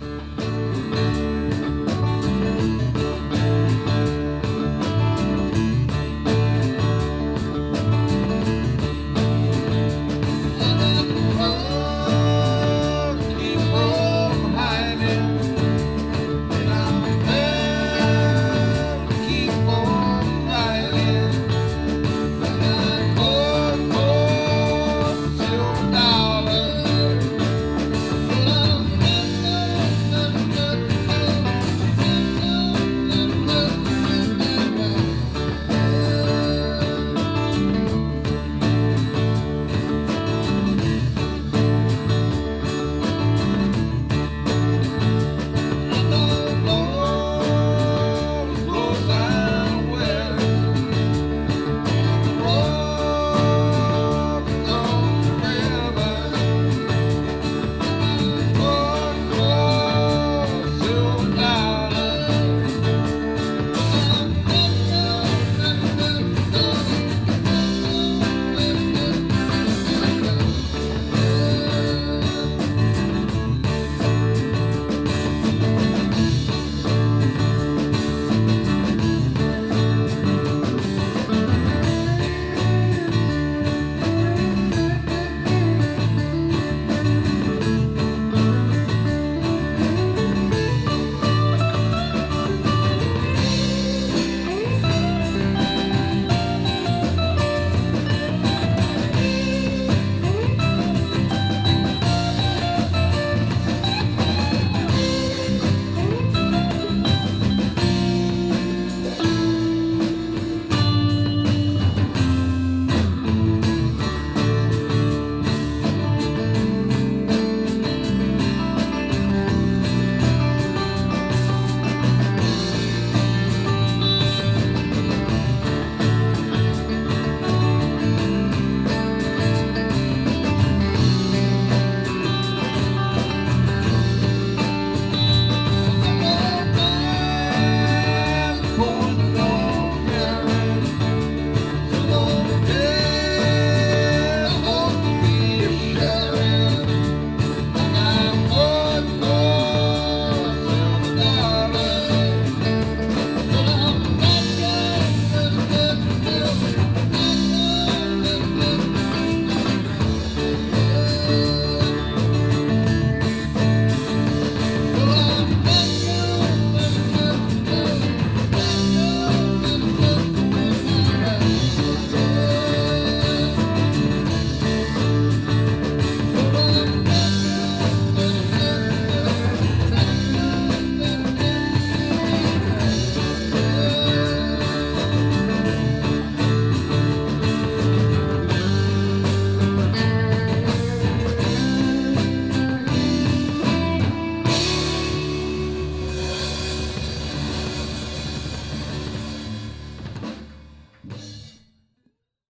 Bye.